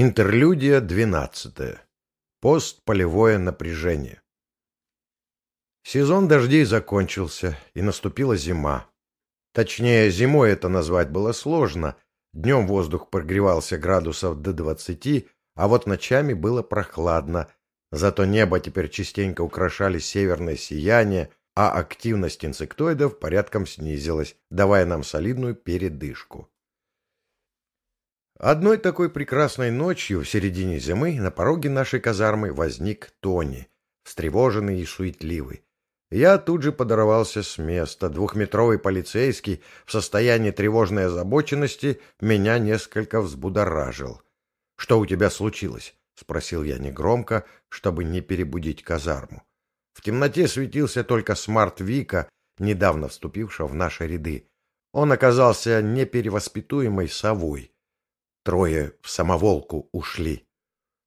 Интерлюдия 12. Постполевое напряжение. Сезон дождей закончился, и наступила зима. Точнее, зимой это назвать было сложно. Днем воздух прогревался градусов до 20, а вот ночами было прохладно. Зато небо теперь частенько украшали северное сияние, а активность инсектоидов порядком снизилась, давая нам солидную передышку. Одной такой прекрасной ночью в середине зимы на пороге нашей казармы возник Тони, встревоженный и суетливый. Я тут же подорвался с места. Двухметровый полицейский в состоянии тревожной озабоченности меня несколько взбудоражил. — Что у тебя случилось? — спросил я негромко, чтобы не перебудить казарму. В темноте светился только смарт Вика, недавно вступившего в наши ряды. Он оказался неперевоспитуемой совой — Трое в самоволку ушли.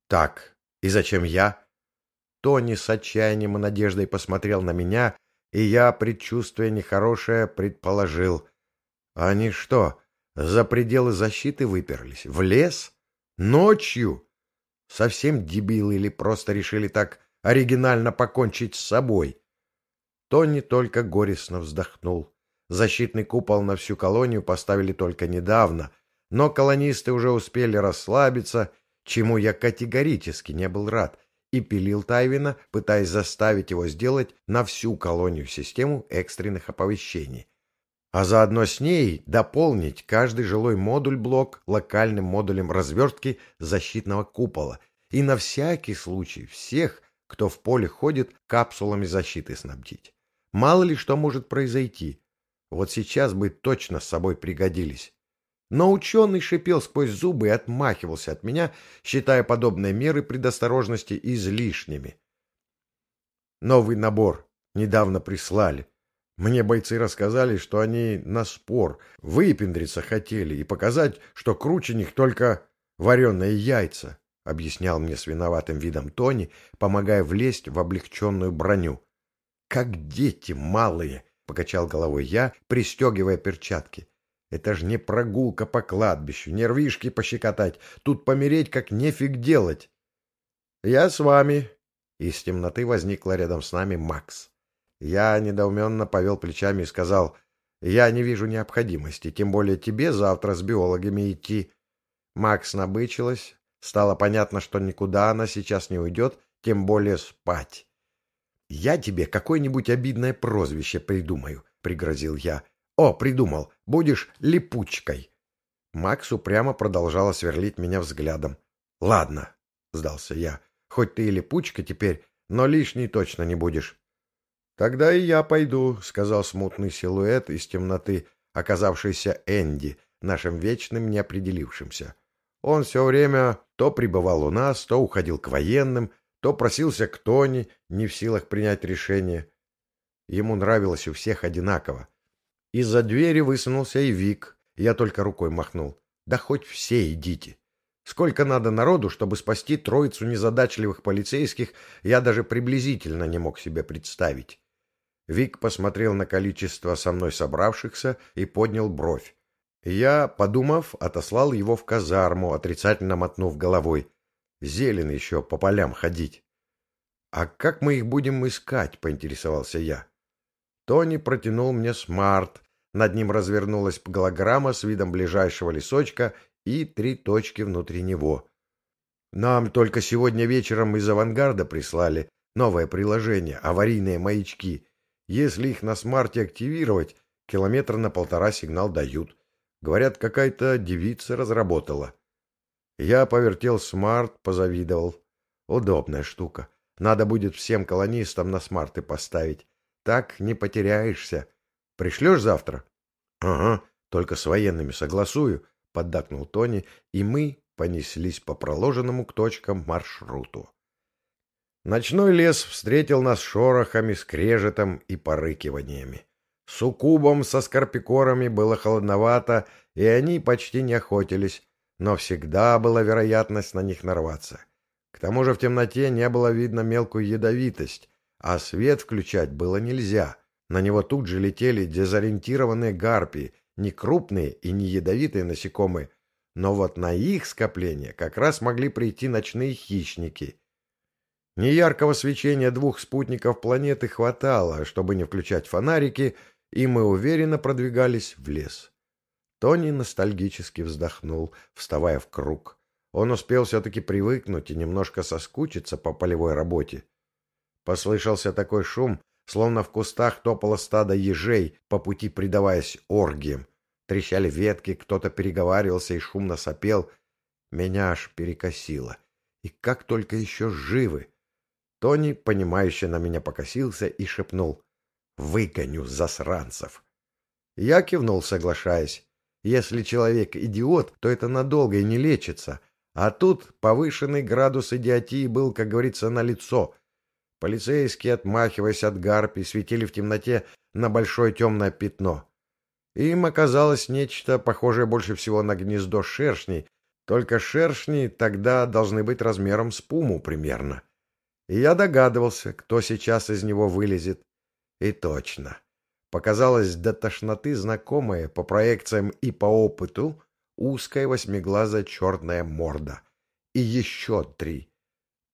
Так, и зачем я? Тони с отчаянием и надеждой посмотрел на меня, и я, предчувствуя нехорошее, предположил. Они что, за пределы защиты выперлись? В лес? Ночью? Совсем дебилы или просто решили так оригинально покончить с собой? Тони только горестно вздохнул. Защитный купол на всю колонию поставили только недавно — но колонисты уже успели расслабиться, чему я категорически не был рад, и пилил Тайвина, пытаясь заставить его сделать на всю колонию систему экстренных оповещений. А заодно с ней дополнить каждый жилой модуль-блок локальным модулем развертки защитного купола и на всякий случай всех, кто в поле ходит, капсулами защиты снабдить. Мало ли что может произойти. Вот сейчас бы точно с собой пригодились. Но ученый шипел сквозь зубы и отмахивался от меня, считая подобные меры предосторожности излишними. Новый набор недавно прислали. Мне бойцы рассказали, что они на спор выпендриться хотели и показать, что круче них только вареные яйца, — объяснял мне с виноватым видом Тони, помогая влезть в облегченную броню. — Как дети малые! — покачал головой я, пристегивая перчатки. Это ж не прогулка по кладбищу, нервишки пощекотать. Тут помереть как нефиг делать. Я с вами. Из темноты возникла рядом с нами Макс. Я недоуменно повел плечами и сказал, я не вижу необходимости, тем более тебе завтра с биологами идти. Макс набычилась. Стало понятно, что никуда она сейчас не уйдет, тем более спать. «Я тебе какое-нибудь обидное прозвище придумаю», — пригрозил я. «О, придумал! Будешь липучкой!» Макс упрямо продолжала сверлить меня взглядом. «Ладно», — сдался я, — «хоть ты и липучка теперь, но лишней точно не будешь». «Тогда и я пойду», — сказал смутный силуэт из темноты, оказавшийся Энди, нашим вечным неопределившимся. Он все время то пребывал у нас, то уходил к военным, то просился к Тони, не в силах принять решение. Ему нравилось у всех одинаково. Из-за двери высунулся и Вик. Я только рукой махнул. Да хоть все идите. Сколько надо народу, чтобы спасти троицу незадачливых полицейских, я даже приблизительно не мог себе представить. Вик посмотрел на количество со мной собравшихся и поднял бровь. Я, подумав, отослал его в казарму, отрицательно мотнув головой. Зелен еще по полям ходить. — А как мы их будем искать? — поинтересовался я. Тони протянул мне смарт. Над ним развернулась голограмма с видом ближайшего лесочка и три точки внутри него. Нам только сегодня вечером из авангарда прислали новое приложение «Аварийные маячки». Если их на смарте активировать, километр на полтора сигнал дают. Говорят, какая-то девица разработала. Я повертел смарт, позавидовал. Удобная штука. Надо будет всем колонистам на смарты поставить. Так не потеряешься. Пришлешь завтра? — Ага, только с военными согласую, — поддакнул Тони, и мы понеслись по проложенному к точкам маршруту. Ночной лес встретил нас шорохами, скрежетом и порыкиваниями. Суккубом со скорпикорами было холодновато, и они почти не охотились, но всегда была вероятность на них нарваться. К тому же в темноте не было видно мелкую ядовитость, а свет включать было нельзя. На него тут же летели дезориентированные гарпии, не крупные и не ядовитые насекомые, но вот на их скопление как раз могли прийти ночные хищники. Неяркого свечения двух спутников планеты хватало, чтобы не включать фонарики, и мы уверенно продвигались в лес. Тони ностальгически вздохнул, вставая в круг. Он успел все-таки привыкнуть и немножко соскучиться по полевой работе. Послышался такой шум, словно в кустах топало стадо ежей, по пути предаваясь оргиям. Трещали ветки, кто-то переговаривался и шумно сопел. Меня аж перекосило. И как только еще живы! Тони, понимающе на меня покосился и шепнул. «Выгоню засранцев!» Я кивнул, соглашаясь. Если человек идиот, то это надолго и не лечится. А тут повышенный градус идиотии был, как говорится, на лицо. Полицейские, отмахиваясь от гарпий, светили в темноте на большое темное пятно. Им оказалось нечто похожее больше всего на гнездо шершней, только шершни тогда должны быть размером с пуму примерно. И я догадывался, кто сейчас из него вылезет. И точно. Показалось до тошноты знакомое по проекциям и по опыту узкая восьмиглазая черная морда. И еще три.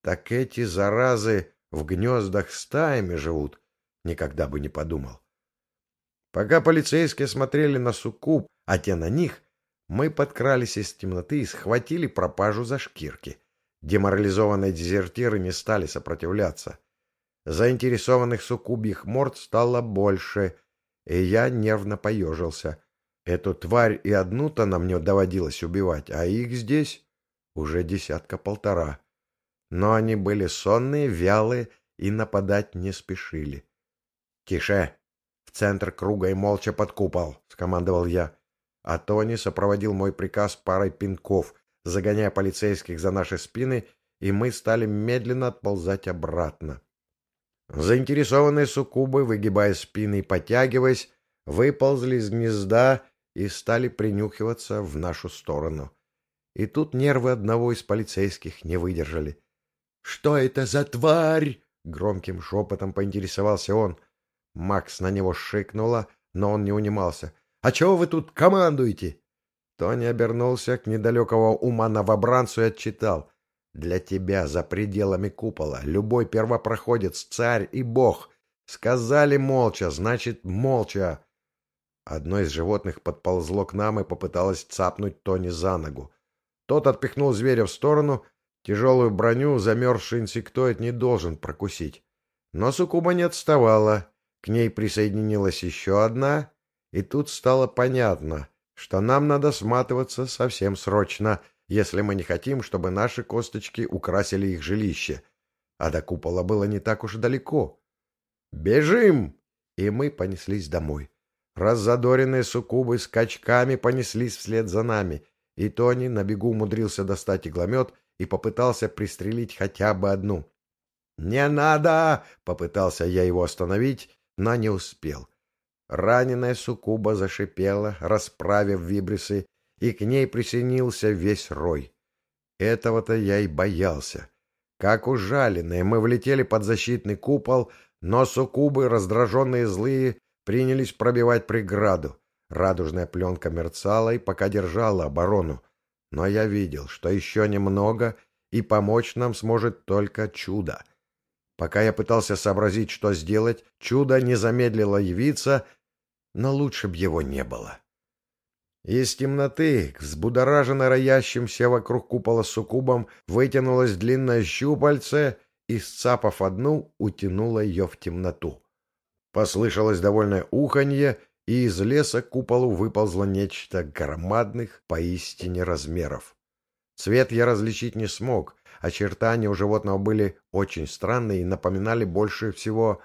Так эти заразы в гнездах стаями живут, никогда бы не подумал. Пока полицейские смотрели на суккуб, а те на них, мы подкрались из темноты и схватили пропажу за шкирки. Деморализованные дезертиры не стали сопротивляться. Заинтересованных суккубьих морд стало больше, и я нервно поежился. Эту тварь и одну-то нам не доводилось убивать, а их здесь уже десятка-полтора. Но они были сонные, вялые и нападать не спешили. — Тише! В центр круга и молча под купол! — скомандовал я. А Тони сопроводил мой приказ парой пинков, загоняя полицейских за наши спины, и мы стали медленно отползать обратно. Заинтересованные суккубы, выгибая спины и потягиваясь, выползли из гнезда и стали принюхиваться в нашу сторону. И тут нервы одного из полицейских не выдержали. — Что это за тварь? — громким шепотом поинтересовался он. Макс на него шикнула, но он не унимался. — А чего вы тут командуете? Тони обернулся к недалекого ума новобранцу и отчитал. «Для тебя за пределами купола любой первопроходец, царь и бог. Сказали молча, значит молча». Одно из животных подползло к нам и попыталось цапнуть Тони за ногу. Тот отпихнул зверя в сторону. Тяжелую броню замерзший инсектоид не должен прокусить. Но Сукуба не отставала. К ней присоединилась еще одна, и тут стало понятно — что нам надо сматываться совсем срочно, если мы не хотим, чтобы наши косточки украсили их жилище. А до купола было не так уж далеко. «Бежим!» И мы понеслись домой. Раззадоренные суккубы скачками понеслись вслед за нами, и Тони на бегу умудрился достать игломет и попытался пристрелить хотя бы одну. «Не надо!» — попытался я его остановить, но не успел. Раненая суккуба зашипела, расправив вибрисы, и к ней присоединился весь рой. Этого-то я и боялся. Как ужаленные, мы влетели под защитный купол, но суккубы, раздраженные злые, принялись пробивать преграду. Радужная пленка мерцала и пока держала оборону. Но я видел, что еще немного, и помочь нам сможет только чудо. Пока я пытался сообразить, что сделать, чудо не замедлило явиться но лучше б его не было. Из темноты, к взбудораженно роящимся вокруг купола суккубом, вытянулось длинное щупальце и, сцапав одну, утянуло ее в темноту. Послышалось довольное уханье, и из леса к куполу выползло нечто громадных поистине размеров. Цвет я различить не смог, очертания у животного были очень странные и напоминали больше всего...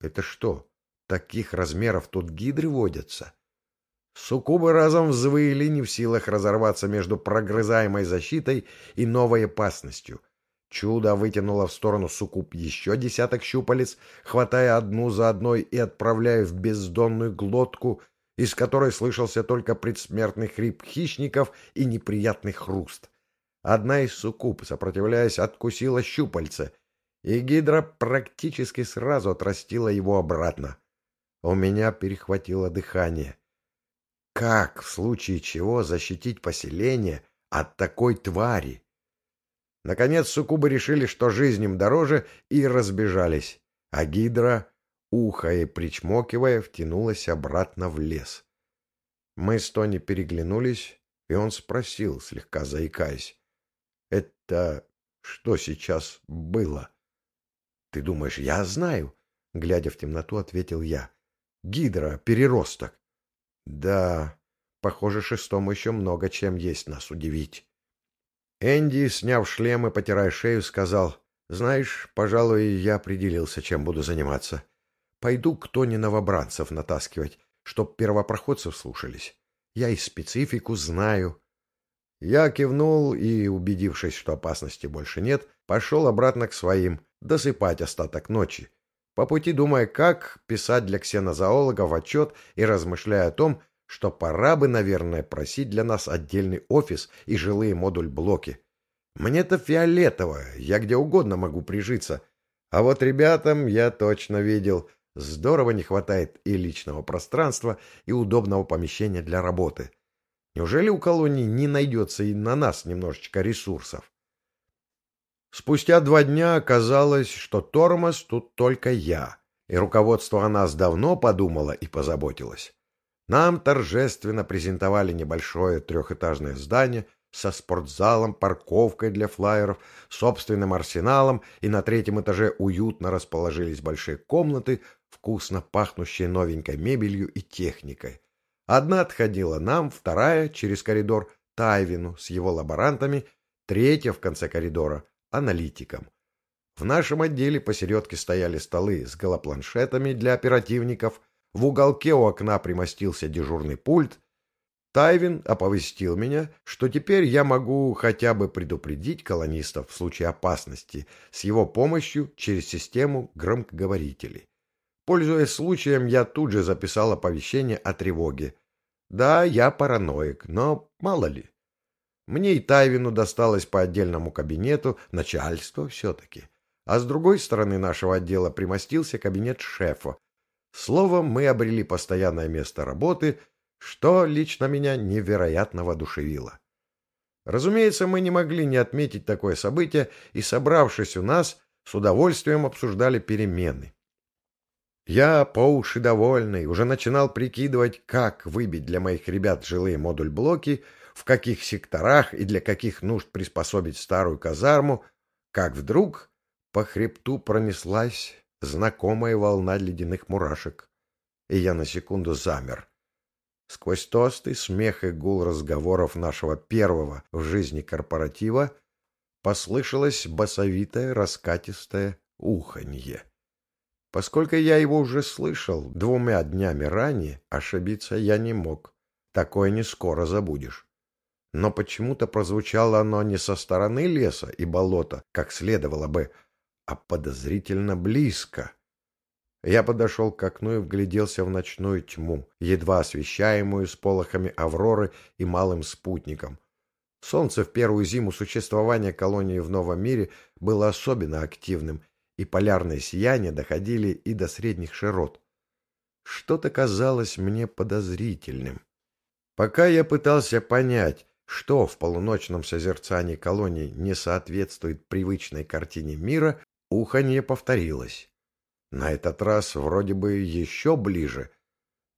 Это что, Таких размеров тут гидры водятся. Суккубы разом взвыли, не в силах разорваться между прогрызаемой защитой и новой опасностью. Чудо вытянуло в сторону суккуб еще десяток щупалец, хватая одну за одной и отправляя в бездонную глотку, из которой слышался только предсмертный хрип хищников и неприятный хруст. Одна из суккуб, сопротивляясь, откусила щупальце, и гидра практически сразу отрастила его обратно. У меня перехватило дыхание. Как, в случае чего, защитить поселение от такой твари? Наконец суккубы решили, что жизнь им дороже, и разбежались, а гидра, ухая и причмокивая, втянулась обратно в лес. Мы с Тони переглянулись, и он спросил, слегка заикаясь, «Это что сейчас было?» «Ты думаешь, я знаю?» Глядя в темноту, ответил я. «Гидра, переросток». «Да, похоже, шестому еще много чем есть нас удивить». Энди, сняв шлем и потирая шею, сказал, «Знаешь, пожалуй, я определился, чем буду заниматься. Пойду к Тони новобранцев натаскивать, чтоб первопроходцев слушались. Я и специфику знаю». Я кивнул и, убедившись, что опасности больше нет, пошел обратно к своим, досыпать остаток ночи. По пути думая, как писать для ксенозоологов отчет и размышляя о том, что пора бы, наверное, просить для нас отдельный офис и жилые модуль-блоки. Мне-то фиолетово, я где угодно могу прижиться. А вот ребятам я точно видел, здорово не хватает и личного пространства, и удобного помещения для работы. Неужели у колонии не найдется и на нас немножечко ресурсов? Спустя два дня оказалось, что тормоз тут только я, и руководство о нас давно подумало и позаботилось. Нам торжественно презентовали небольшое трехэтажное здание со спортзалом, парковкой для флайеров, собственным арсеналом, и на третьем этаже уютно расположились большие комнаты, вкусно пахнущие новенькой мебелью и техникой. Одна отходила нам, вторая, через коридор, Тайвину с его лаборантами, третья в конце коридора — аналитиком. В нашем отделе посередке стояли столы с голопланшетами для оперативников, в уголке у окна примостился дежурный пульт. Тайвин оповестил меня, что теперь я могу хотя бы предупредить колонистов в случае опасности с его помощью через систему громкоговорителей. Пользуясь случаем, я тут же записал оповещение о тревоге. Да, я параноик, но мало ли. Мне и Тайвину досталось по отдельному кабинету, начальство все-таки. А с другой стороны нашего отдела примостился кабинет шефа, Словом, мы обрели постоянное место работы, что лично меня невероятно воодушевило. Разумеется, мы не могли не отметить такое событие, и, собравшись у нас, с удовольствием обсуждали перемены. Я, по уши довольный, уже начинал прикидывать, как выбить для моих ребят жилые модуль-блоки, в каких секторах и для каких нужд приспособить старую казарму, как вдруг по хребту пронеслась знакомая волна ледяных мурашек, и я на секунду замер. Сквозь тосты, смех и гул разговоров нашего первого в жизни корпоратива послышалось басовитое раскатистое уханье. Поскольку я его уже слышал двумя днями ранее, ошибиться я не мог. Такое не скоро забудешь. Но почему-то прозвучало оно не со стороны леса и болота, как следовало бы, а подозрительно близко. Я подошел к окну и вгляделся в ночную тьму, едва освещаемую сполохами авроры и малым спутником. Солнце в первую зиму существования колонии в Новом мире было особенно активным, и полярные сияния доходили и до средних широт. Что-то казалось мне подозрительным. Пока я пытался понять, что в полуночном созерцании колонии не соответствует привычной картине мира, Уханье повторилось. На этот раз вроде бы еще ближе.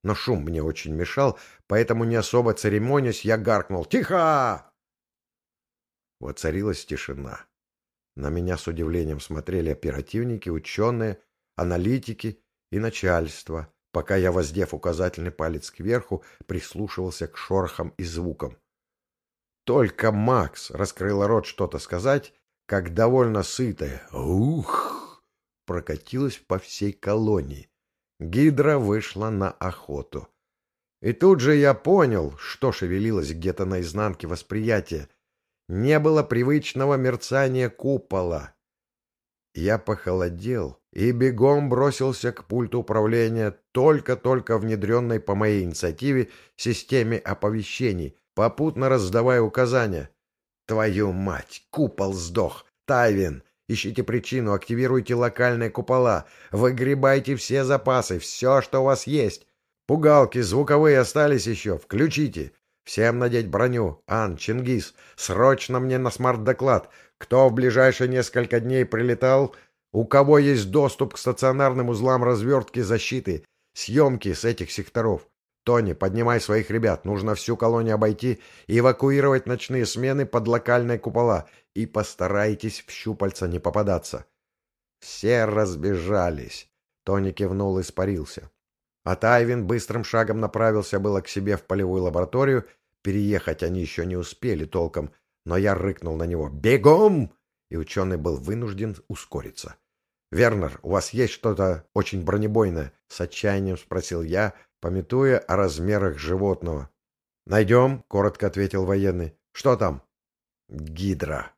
Но шум мне очень мешал, поэтому не особо церемонясь, я гаркнул «Тихо!». Воцарилась тишина. На меня с удивлением смотрели оперативники, ученые, аналитики и начальство, пока я, воздев указательный палец кверху, прислушивался к шорохам и звукам. Только Макс раскрыл рот что-то сказать, как довольно сытая «Ух!» прокатилась по всей колонии. Гидра вышла на охоту. И тут же я понял, что шевелилось где-то на изнанке восприятия. Не было привычного мерцания купола. Я похолодел и бегом бросился к пульту управления только-только внедренной по моей инициативе системе оповещений, попутно раздавая указания. Твою мать, купол сдох. Тайвин, ищите причину, активируйте локальные купола, выгребайте все запасы, все, что у вас есть. Пугалки звуковые остались еще. Включите. Всем надеть броню. Ан, Чингис, срочно мне на смарт-доклад. Кто в ближайшие несколько дней прилетал? У кого есть доступ к стационарным узлам развертки защиты? Съемки с этих секторов. Тони, поднимай своих ребят. Нужно всю колонию обойти и эвакуировать ночные смены под локальные купола. И постарайтесь в щупальца не попадаться. Все разбежались. Тони кивнул и испарился. А Тайвин быстрым шагом направился было к себе в полевую лабораторию. Переехать они еще не успели толком, но я рыкнул на него «Бегом!» и ученый был вынужден ускориться. «Вернер, у вас есть что-то очень бронебойное?» — с отчаянием спросил я, пометуя о размерах животного. «Найдем», — коротко ответил военный. «Что там?» «Гидра».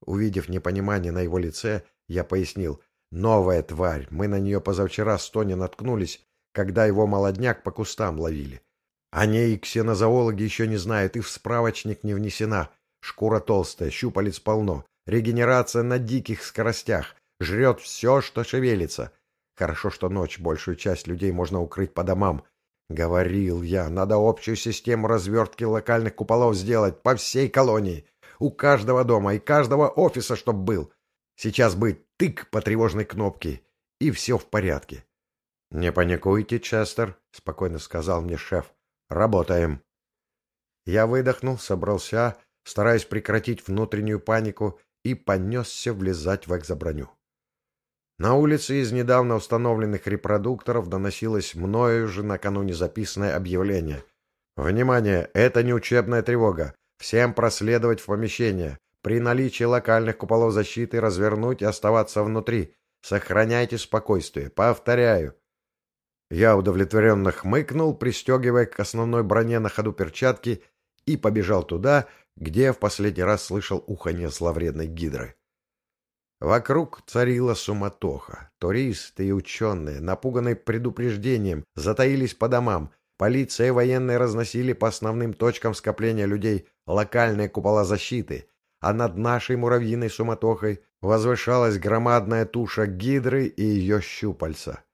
Увидев непонимание на его лице, я пояснил. «Новая тварь. Мы на нее позавчера с Тони наткнулись, когда его молодняк по кустам ловили. О ней ксенозоологи еще не знают, и в справочник не внесена. Шкура толстая, щупалец полно, регенерация на диких скоростях, жрет все, что шевелится. Хорошо, что ночь большую часть людей можно укрыть по домам. Говорил я, надо общую систему развертки локальных куполов сделать по всей колонии. У каждого дома и каждого офиса, чтоб был. Сейчас бы тык по тревожной кнопке, и все в порядке. — Не паникуйте, Честер, — спокойно сказал мне шеф. — Работаем. Я выдохнул, собрался, стараясь прекратить внутреннюю панику, и понесся влезать в экзоброню. На улице из недавно установленных репродукторов доносилось мною же накануне записанное объявление. «Внимание! Это не учебная тревога. Всем проследовать в помещение. При наличии локальных куполов защиты развернуть и оставаться внутри. Сохраняйте спокойствие. Повторяю». Я удовлетворенно хмыкнул, пристегивая к основной броне на ходу перчатки, и побежал туда, где в последний раз слышал уханье зловредной гидры. Вокруг царила суматоха. Туристы и ученые, напуганные предупреждением, затаились по домам. Полиция и военные разносили по основным точкам скопления людей локальные купола защиты, а над нашей муравьиной суматохой возвышалась громадная туша гидры и ее щупальца.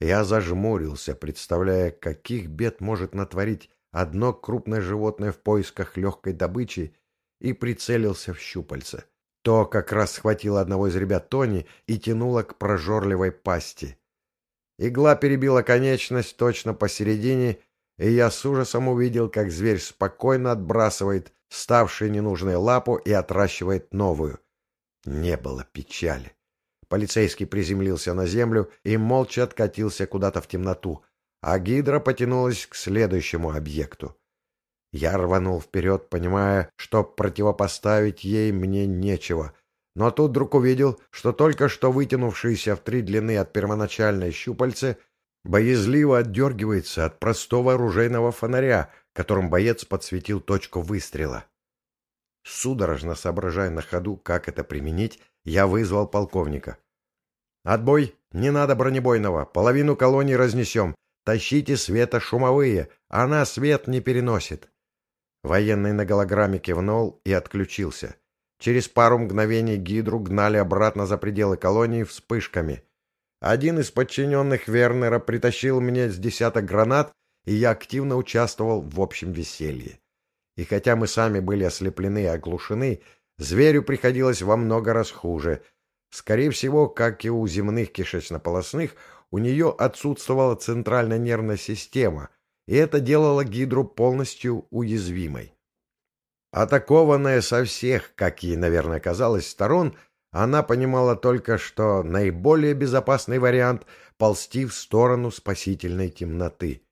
Я зажмурился, представляя, каких бед может натворить одно крупное животное в поисках легкой добычи, и прицелился в щупальце. То как раз схватило одного из ребят Тони и тянуло к прожорливой пасти. Игла перебила конечность точно посередине, и я с ужасом увидел, как зверь спокойно отбрасывает ставшую ненужную лапу и отращивает новую. Не было печали. Полицейский приземлился на землю и молча откатился куда-то в темноту, а гидра потянулась к следующему объекту. Я рванул вперед, понимая, что противопоставить ей мне нечего. Но тут вдруг увидел, что только что вытянувшиеся в три длины от первоначальной щупальцы боязливо отдергивается от простого оружейного фонаря, которым боец подсветил точку выстрела. Судорожно соображая на ходу, как это применить, я вызвал полковника. «Отбой! Не надо бронебойного! Половину колонии разнесем! Тащите светошумовые! Она свет не переносит!» Военный на голограмме кивнул и отключился. Через пару мгновений гидру гнали обратно за пределы колонии вспышками. Один из подчиненных Вернера притащил мне с десяток гранат, и я активно участвовал в общем веселье. И хотя мы сами были ослеплены и оглушены, зверю приходилось во много раз хуже. Скорее всего, как и у земных кишечно-полосных, у нее отсутствовала центральная нервная система, и это делало Гидру полностью уязвимой. Атакованная со всех, как ей, наверное, казалось, сторон, она понимала только, что наиболее безопасный вариант — ползти в сторону спасительной темноты.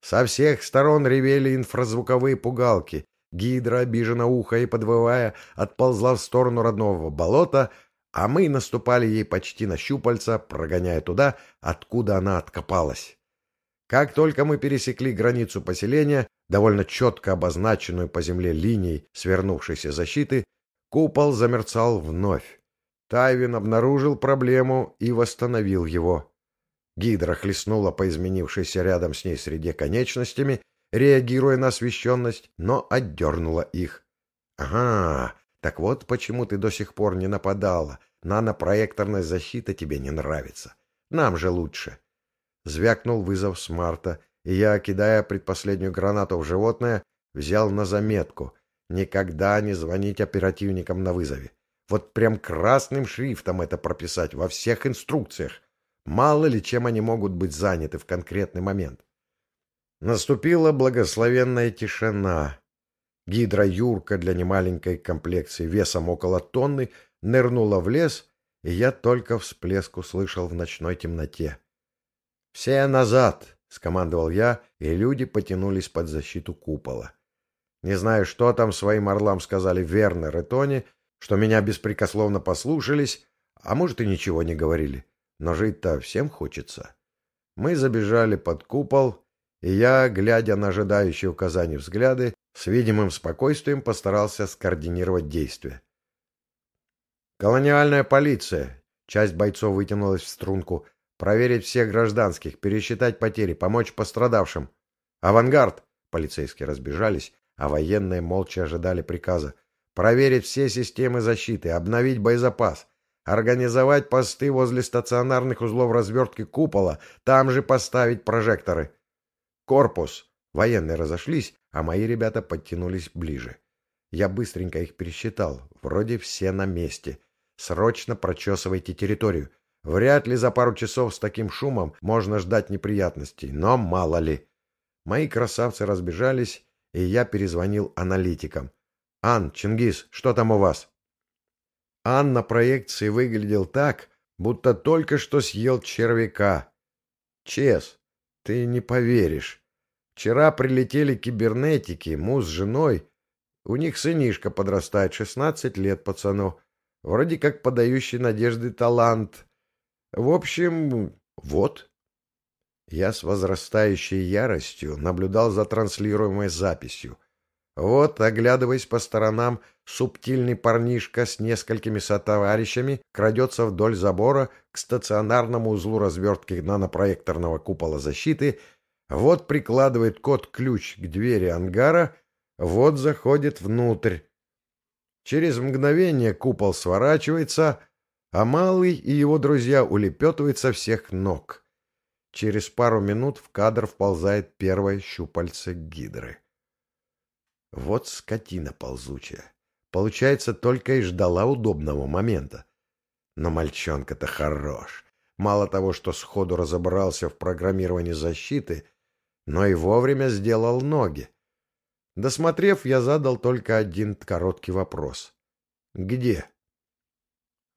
Со всех сторон ревели инфразвуковые пугалки. Гидра, обиженно ухая и подвывая, отползла в сторону родного болота, а мы наступали ей почти на щупальца, прогоняя туда, откуда она откопалась. Как только мы пересекли границу поселения, довольно четко обозначенную по земле линией свернувшейся защиты, купол замерцал вновь. Тайвин обнаружил проблему и восстановил его. Гидра хлестнула по изменившейся рядом с ней среде конечностями, реагируя на освещенность, но отдернула их. «Ага, так вот почему ты до сих пор не нападала. Нанопроекторная защита тебе не нравится. Нам же лучше». Звякнул вызов смарта, и я, кидая предпоследнюю гранату в животное, взял на заметку никогда не звонить оперативникам на вызове. Вот прям красным шрифтом это прописать во всех инструкциях. Мало ли чем они могут быть заняты в конкретный момент. Наступила благословенная тишина. Гидра Юрка для немаленькой комплекции весом около тонны нырнула в лес, и я только всплеск услышал в ночной темноте. «Все назад!» — скомандовал я, и люди потянулись под защиту купола. Не знаю, что там своим орлам сказали Вернер и Тони, что меня беспрекословно послушались, а может и ничего не говорили. Но жить-то всем хочется. Мы забежали под купол, и я, глядя на ожидающие указаний взгляды, с видимым спокойствием постарался скоординировать действия. «Колониальная полиция!» Часть бойцов вытянулась в струнку. «Проверить всех гражданских, пересчитать потери, помочь пострадавшим!» «Авангард!» Полицейские разбежались, а военные молча ожидали приказа. «Проверить все системы защиты, обновить боезапас, организовать посты возле стационарных узлов развертки купола, там же поставить прожекторы». «Корпус!» Военные разошлись, а мои ребята подтянулись ближе. Я быстренько их пересчитал. Вроде все на месте. Срочно прочесывайте территорию. Вряд ли за пару часов с таким шумом можно ждать неприятностей, но мало ли. Мои красавцы разбежались, и я перезвонил аналитикам. «Ан, Чингис, что там у вас?» Ан на проекции выглядел так, будто только что съел червяка. «Чес, ты не поверишь. Вчера прилетели кибернетики, муж с женой. У них сынишка подрастает, шестнадцать лет пацану. Вроде как подающий надежды талант. В общем, вот. Я с возрастающей яростью наблюдал за транслируемой записью. Вот, оглядываясь по сторонам, субтильный парнишка с несколькими сотоварищами крадется вдоль забора к стационарному узлу развертки нанопроекторного купола защиты — вот прикладывает код-ключ к двери ангара, вот заходит внутрь. Через мгновение купол сворачивается, а Малый и его друзья улепетывают со всех ног. Через пару минут в кадр вползает первое щупальце гидры. Вот скотина ползучая. Получается, только и ждала удобного момента. Но мальчонка-то хорош. Мало того, что сходу разобрался в программировании защиты — но и вовремя сделал ноги. Досмотрев, я задал только один короткий вопрос. «Где?»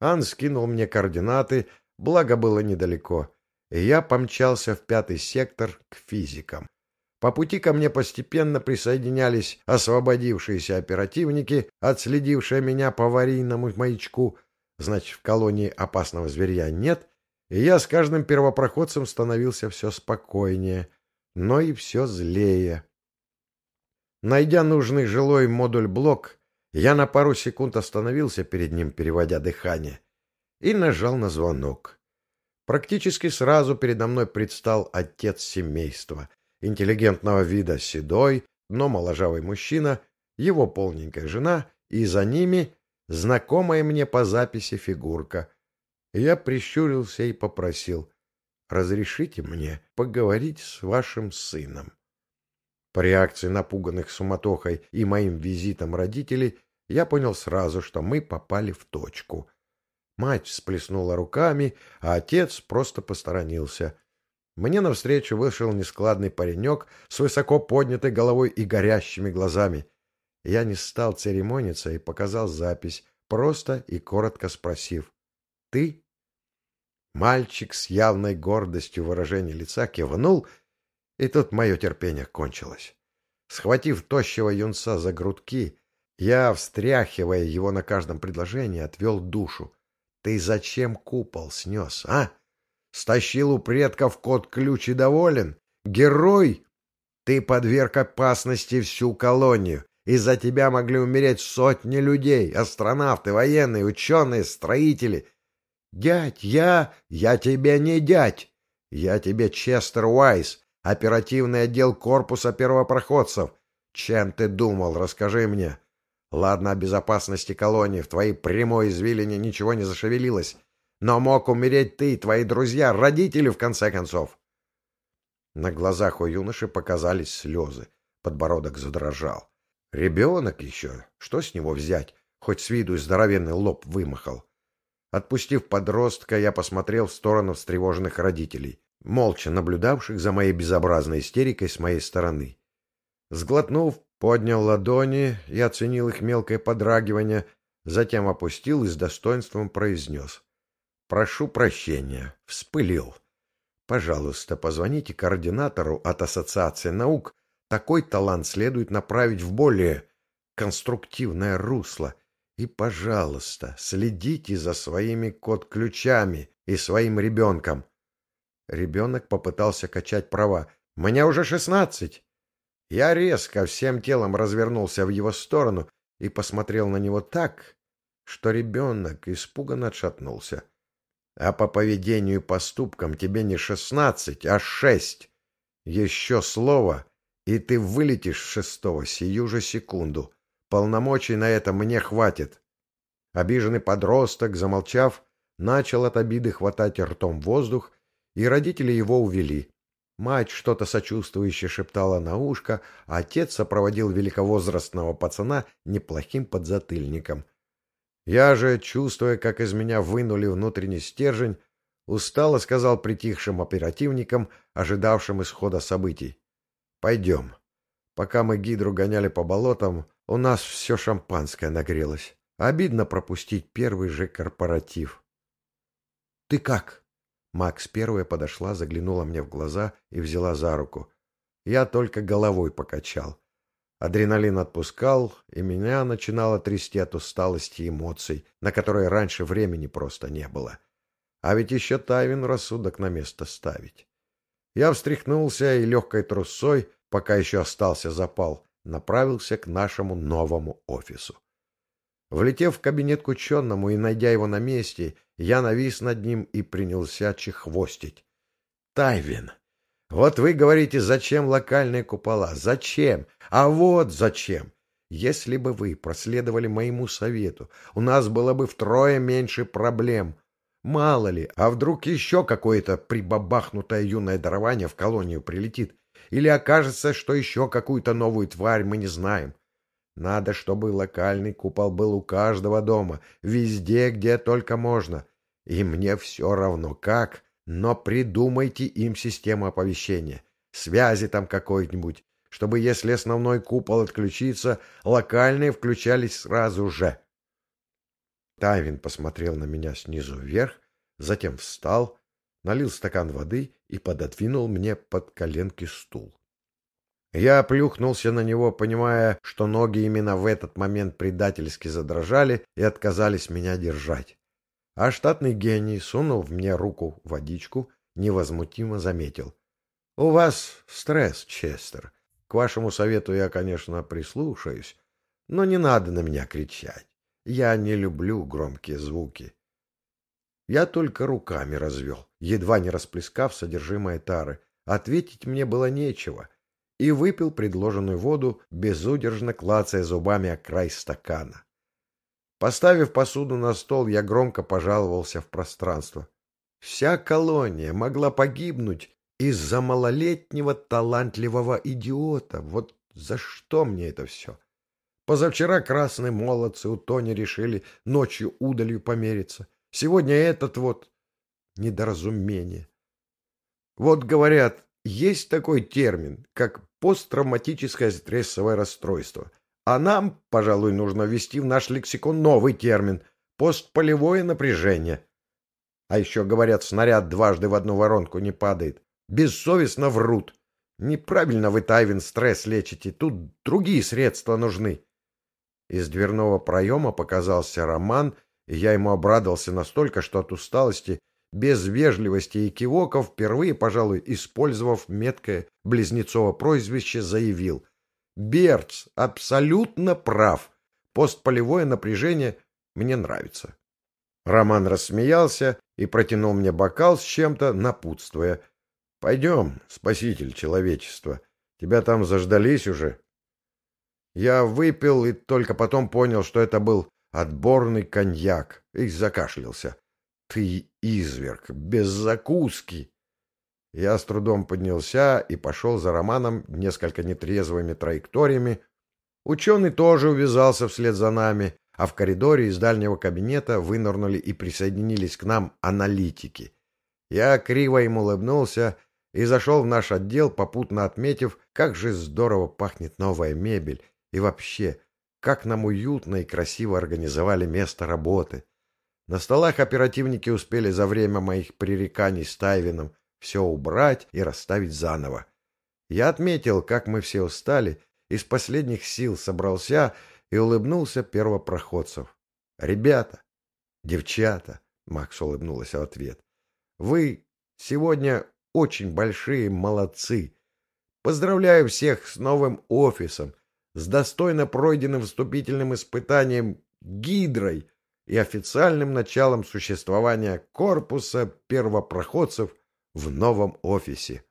Ан скинул мне координаты, благо было недалеко, и я помчался в пятый сектор к физикам. По пути ко мне постепенно присоединялись освободившиеся оперативники, отследившие меня по аварийному маячку, значит, в колонии опасного зверя нет, и я с каждым первопроходцем становился все спокойнее — но и все злее. Найдя нужный жилой модуль-блок, я на пару секунд остановился перед ним, переводя дыхание, и нажал на звонок. Практически сразу передо мной предстал отец семейства, интеллигентного вида седой, но моложавый мужчина, его полненькая жена, и за ними знакомая мне по записи фигурка. Я прищурился и попросил разрешите мне поговорить с вашим сыном. По реакции напуганных суматохой и моим визитом родителей я понял сразу, что мы попали в точку. Мать всплеснула руками, а отец просто посторонился. Мне навстречу вышел нескладный паренек с высоко поднятой головой и горящими глазами. Я не стал церемониться и показал запись, просто и коротко спросив «Ты Мальчик с явной гордостью выражения лица кивнул, и тут мое терпение кончилось. Схватив тощего юнца за грудки, я, встряхивая его на каждом предложении, отвел душу. Ты зачем купол снес, а? Стащил у предков кот-ключ и доволен? Герой? Ты подверг опасности всю колонию. Из-за тебя могли умереть сотни людей, астронавты, военные, ученые, строители — «Дядь, я... я тебе не дядь! Я тебе Честер Уайс, оперативный отдел корпуса первопроходцев. Чем ты думал, расскажи мне. Ладно, о безопасности колонии, в твоей прямой извилине ничего не зашевелилось. Но мог умереть ты, твои друзья, родители, в конце концов. На глазах у юноши показались слезы. Подбородок задрожал. Ребенок еще. Что с него взять? Хоть с виду и здоровенный лоб вымахал. Отпустив подростка, я посмотрел в сторону встревоженных родителей, молча наблюдавших за моей безобразной истерикой с моей стороны. Сглотнув, поднял ладони и оценил их мелкое подрагивание, затем опустил и с достоинством произнес. «Прошу прощения, вспылил. Пожалуйста, позвоните координатору от Ассоциации наук. Такой талант следует направить в более конструктивное русло. И, пожалуйста, следите за своими код-ключами и своим ребенком. Ребенок попытался качать права. «Мне уже шестнадцать!» Я резко всем телом развернулся в его сторону и посмотрел на него так, что ребенок испуганно отшатнулся. А по поведению и поступкам тебе не шестнадцать, а шесть. Еще слово, и ты вылетишь шестого сию же секунду. Полномочий на это мне хватит. Обиженный подросток, замолчав, начал от обиды хватать ртом воздух, и родители его увели. Мать что-то сочувствующе шептала на ушко, а отец сопроводил великовозрастного пацана неплохим подзатыльником. Я же, чувствуя, как из меня вынули внутренний стержень, устало сказал притихшим оперативникам, ожидавшим исхода событий. «Пойдем. Пока мы гидру гоняли по болотам, у нас все шампанское нагрелось. Обидно пропустить первый же корпоратив». «Ты как?» Макс первая подошла, заглянула мне в глаза и взяла за руку. Я только головой покачал. Адреналин отпускал, и меня начинало трясти от усталости и эмоций, на которые раньше времени просто не было. А ведь еще Тайвин рассудок на место ставить. Я встряхнулся и легкой трусой, пока еще остался запал, направился к нашему новому офису. Влетев в кабинет к ученому и найдя его на месте, я навис над ним и принялся чехвостить. «Тайвин, вот вы говорите, зачем локальные купола? Зачем? А вот зачем. Если бы вы проследовали моему совету, у нас было бы втрое меньше проблем. Мало ли, а вдруг еще какое-то прибабахнутое юное дарование в колонию прилетит? Или окажется, что еще какую-то новую тварь мы не знаем? Надо, чтобы локальный купол был у каждого дома, везде, где только можно. И мне все равно как, но придумайте им систему оповещения, связи там какой-нибудь, чтобы, если основной купол отключится, локальные включались сразу же. Тайвин посмотрел на меня снизу вверх, затем встал, налил стакан воды и пододвинул мне под коленки стул. Я плюхнулся на него, понимая, что ноги именно в этот момент предательски задрожали и отказались меня держать. А штатный гений сунул в мне руку водичку, невозмутимо заметил. — У вас стресс, Честер. К вашему совету я, конечно, прислушаюсь, но не надо на меня кричать. Я не люблю громкие звуки. Я только руками развел, едва не расплескав содержимое тары. Ответить мне было нечего, и выпил предложенную воду, безудержно клацая зубами о край стакана. Поставив посуду на стол, я громко пожаловался в пространство. Вся колония могла погибнуть из-за малолетнего талантливого идиота. Вот за что мне это все? Позавчера красные молодцы у Тони решили ночью удалью помериться. Сегодня этот вот недоразумение. Вот говорят, есть такой термин, как посттравматическое стрессовое расстройство — а нам, пожалуй, нужно ввести в наш лексикон новый термин – постполевое напряжение. А еще, говорят, снаряд дважды в одну воронку не падает. Бессовестно врут. Неправильно вы, Тайвин, стресс лечите. Тут другие средства нужны. Из дверного проема показался Роман, и я ему обрадовался настолько, что от усталости, без вежливости и кивоков, впервые, пожалуй, использовав меткое близнецово прозвище, заявил — Берц абсолютно прав. Постполевое напряжение мне нравится. Роман рассмеялся и протянул мне бокал с чем-то, напутствуя. — Пойдем, спаситель человечества. Тебя там заждались уже. Я выпил и только потом понял, что это был отборный коньяк, и закашлялся. — Ты изверг, без закуски. Я с трудом поднялся и пошел за Романом несколько нетрезвыми траекториями. Ученый тоже увязался вслед за нами, а в коридоре из дальнего кабинета вынырнули и присоединились к нам аналитики. Я криво им улыбнулся и зашел в наш отдел, попутно отметив, как же здорово пахнет новая мебель и вообще, как нам уютно и красиво организовали место работы. На столах оперативники успели за время моих пререканий с Тайвином все убрать и расставить заново. Я отметил, как мы все устали, из последних сил собрался и улыбнулся первопроходцев. «Ребята! Девчата!» — Макс улыбнулась в ответ. «Вы сегодня очень большие молодцы. Поздравляю всех с новым офисом, с достойно пройденным вступительным испытанием «Гидрой» и официальным началом существования корпуса первопроходцев в новом офисе.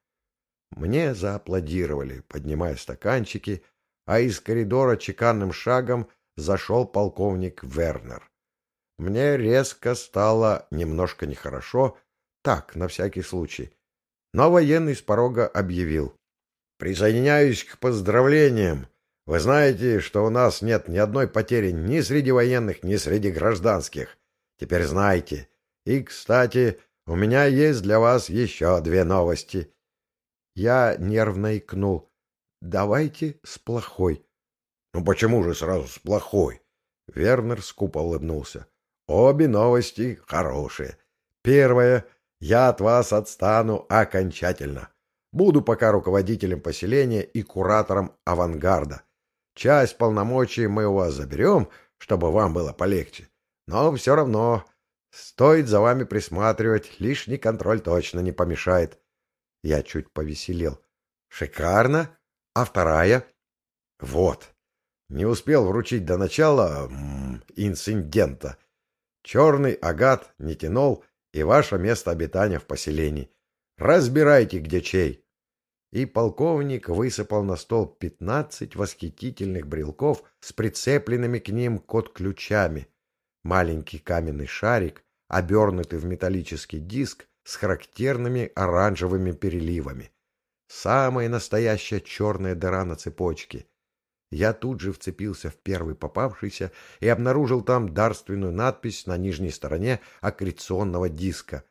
Мне зааплодировали, поднимая стаканчики, а из коридора чеканным шагом зашел полковник Вернер. Мне резко стало немножко нехорошо, так, на всякий случай. Но военный с порога объявил. «Присоединяюсь к поздравлениям. Вы знаете, что у нас нет ни одной потери ни среди военных, ни среди гражданских. Теперь знаете. И, кстати, у меня есть для вас еще две новости. Я нервно икнул. Давайте с плохой. Ну почему же сразу с плохой? Вернер скупо улыбнулся. Обе новости хорошие. Первая. Я от вас отстану окончательно. Буду пока руководителем поселения и куратором авангарда. Часть полномочий мы у вас заберем, чтобы вам было полегче. Но все равно стоит за вами присматривать, лишний контроль точно не помешает. Я чуть повеселел. Шикарно. А вторая? Вот. Не успел вручить до начала м -м, инцидента. Черный агат не тянул, и ваше место обитания в поселении. Разбирайте, где чей и полковник высыпал на стол пятнадцать восхитительных брелков с прицепленными к ним код-ключами. Маленький каменный шарик, обернутый в металлический диск с характерными оранжевыми переливами. Самая настоящая черная дыра на цепочке. Я тут же вцепился в первый попавшийся и обнаружил там дарственную надпись на нижней стороне аккреционного диска —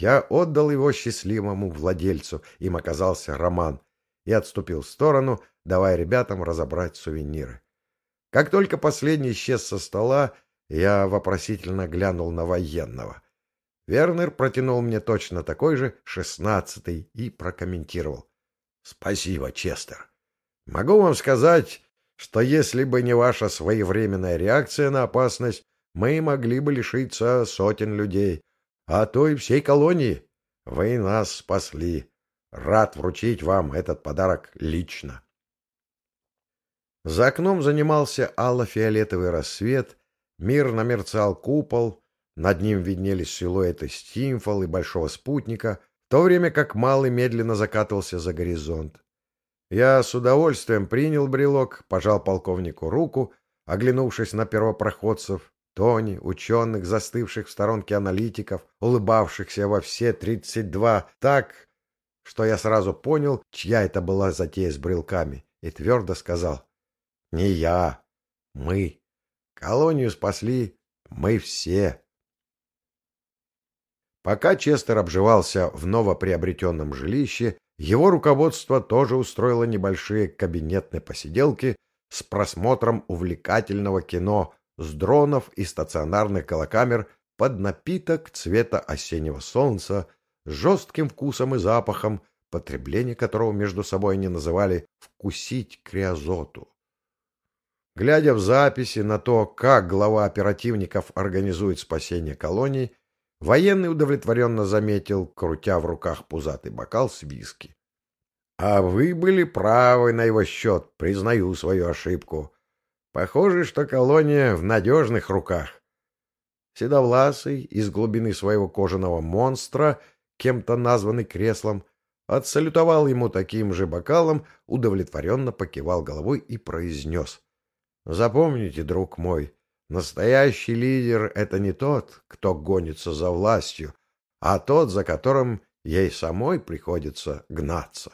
я отдал его счастливому владельцу, им оказался Роман, и отступил в сторону, давая ребятам разобрать сувениры. Как только последний исчез со стола, я вопросительно глянул на военного. Вернер протянул мне точно такой же, шестнадцатый, и прокомментировал. — Спасибо, Честер. Могу вам сказать, что если бы не ваша своевременная реакция на опасность, мы могли бы лишиться сотен людей, а то и всей колонии. Вы нас спасли. Рад вручить вам этот подарок лично. За окном занимался алло-фиолетовый рассвет, мирно мерцал купол, над ним виднелись силуэты стимфол и большого спутника, в то время как малый медленно закатывался за горизонт. Я с удовольствием принял брелок, пожал полковнику руку, оглянувшись на первопроходцев, Тони, ученых, застывших в сторонке аналитиков, улыбавшихся во все тридцать два, так, что я сразу понял, чья это была затея с брелками, и твердо сказал, «Не я, мы. Колонию спасли мы все». Пока Честер обживался в новоприобретенном жилище, его руководство тоже устроило небольшие кабинетные посиделки с просмотром увлекательного кино с дронов и стационарных колокамер под напиток цвета осеннего солнца с жестким вкусом и запахом, потребление которого между собой они называли «вкусить криозоту». Глядя в записи на то, как глава оперативников организует спасение колоний, военный удовлетворенно заметил, крутя в руках пузатый бокал с виски. — А вы были правы на его счет, признаю свою ошибку. Похоже, что колония в надежных руках. Седовласый из глубины своего кожаного монстра, кем-то названный креслом, отсалютовал ему таким же бокалом, удовлетворенно покивал головой и произнес. «Запомните, друг мой, настоящий лидер — это не тот, кто гонится за властью, а тот, за которым ей самой приходится гнаться.